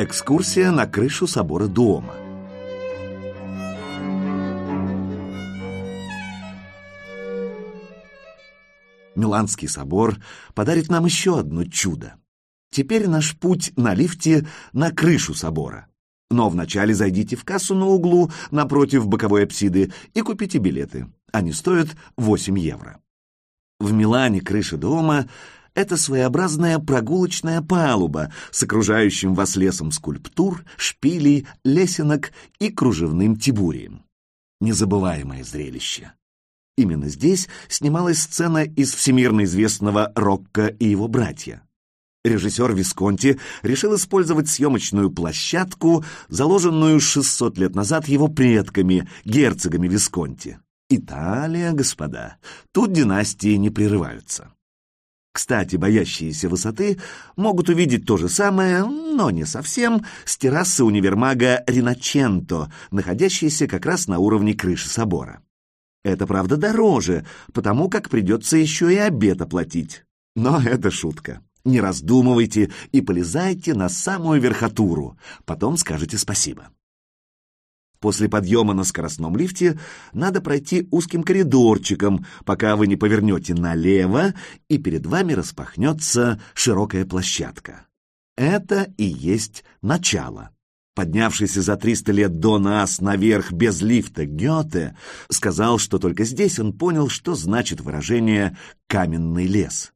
Экскурсия на крышу собора Дуома. Миланский собор подарит нам еще одно чудо. Теперь наш путь на лифте на крышу собора. Но вначале зайдите в кассу на углу напротив боковой апсиды и купите билеты. Они стоят 8 евро. В Милане крыша дома — это своеобразная прогулочная палуба с окружающим вас лесом скульптур, шпилей, лесенок и кружевным тибурием. Незабываемое зрелище. Именно здесь снималась сцена из всемирно известного «Рокко и его братья». Режиссер Висконти решил использовать съемочную площадку, заложенную 600 лет назад его предками, герцогами Висконти. Италия, господа, тут династии не прерываются. Кстати, боящиеся высоты могут увидеть то же самое, но не совсем, с террасы универмага Риначенто, находящейся как раз на уровне крыши собора. Это, правда, дороже, потому как придется еще и обед оплатить. Но это шутка. Не раздумывайте и полезайте на самую верхотуру, потом скажете спасибо. После подъема на скоростном лифте надо пройти узким коридорчиком, пока вы не повернете налево, и перед вами распахнется широкая площадка. Это и есть начало. Поднявшийся за 300 лет до нас наверх без лифта Гёте сказал, что только здесь он понял, что значит выражение «каменный лес»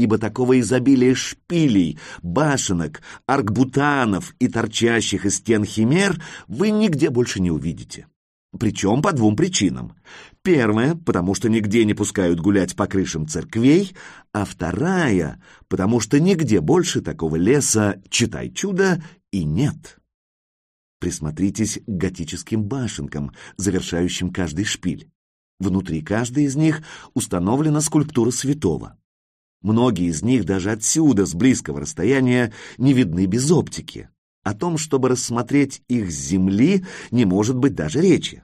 ибо такого изобилия шпилей, башенок, аркбутанов и торчащих из стен химер вы нигде больше не увидите. Причем по двум причинам. Первая, потому что нигде не пускают гулять по крышам церквей, а вторая, потому что нигде больше такого леса, читай чудо, и нет. Присмотритесь к готическим башенкам, завершающим каждый шпиль. Внутри каждой из них установлена скульптура святого. Многие из них даже отсюда, с близкого расстояния, не видны без оптики. О том, чтобы рассмотреть их с земли, не может быть даже речи.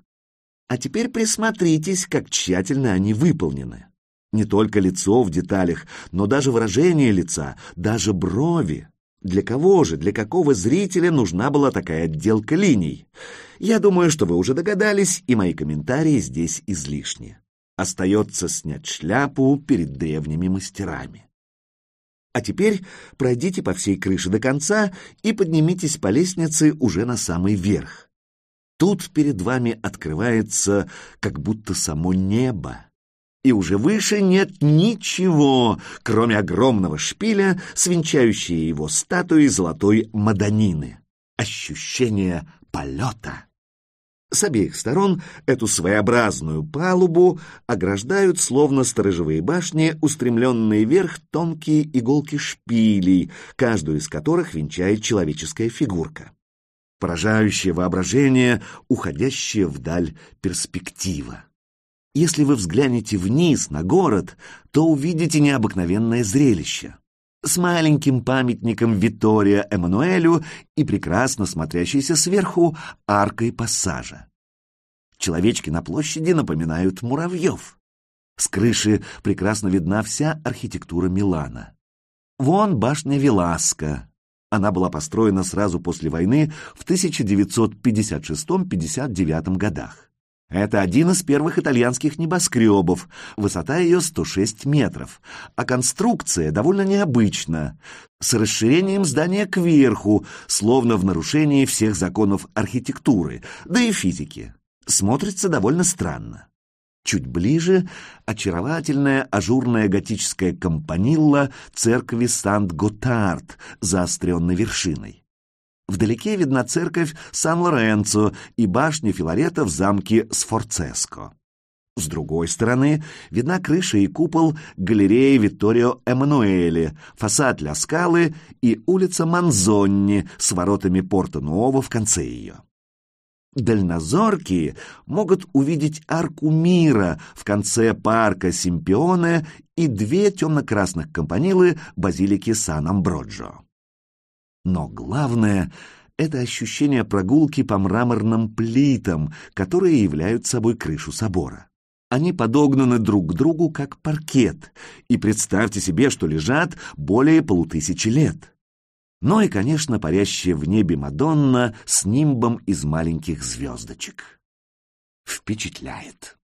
А теперь присмотритесь, как тщательно они выполнены. Не только лицо в деталях, но даже выражение лица, даже брови. Для кого же, для какого зрителя нужна была такая отделка линий? Я думаю, что вы уже догадались, и мои комментарии здесь излишни. Остается снять шляпу перед древними мастерами. А теперь пройдите по всей крыше до конца и поднимитесь по лестнице уже на самый верх. Тут перед вами открывается как будто само небо. И уже выше нет ничего, кроме огромного шпиля, свинчающей его статуи золотой Мадонины. Ощущение полета. С обеих сторон эту своеобразную палубу ограждают словно сторожевые башни, устремленные вверх тонкие иголки шпилей, каждую из которых венчает человеческая фигурка. Поражающее воображение, уходящая вдаль перспектива. Если вы взглянете вниз на город, то увидите необыкновенное зрелище с маленьким памятником Витория Эммануэлю и прекрасно смотрящейся сверху аркой пассажа. Человечки на площади напоминают муравьев. С крыши прекрасно видна вся архитектура Милана. Вон башня Веласка. Она была построена сразу после войны в 1956-59 годах. Это один из первых итальянских небоскребов, высота ее 106 метров, а конструкция довольно необычна, с расширением здания кверху, словно в нарушении всех законов архитектуры, да и физики. Смотрится довольно странно. Чуть ближе очаровательная ажурная готическая компанилла церкви Сант-Готард заостренной вершиной. Вдалеке видна церковь Сан-Лоренцо и башня Филарета в замке Сфорцеско. С другой стороны видна крыша и купол галереи Витторио Эммануэле, фасад Ля Скалы и улица Манзонни с воротами Порто Нуово в конце ее. Дальнозоркие могут увидеть арку мира в конце парка Симпионе и две темно-красных компанилы базилики Сан-Амброджо. Но главное — это ощущение прогулки по мраморным плитам, которые являются собой крышу собора. Они подогнаны друг к другу, как паркет, и представьте себе, что лежат более полутысячи лет. Ну и, конечно, парящая в небе Мадонна с нимбом из маленьких звездочек. Впечатляет.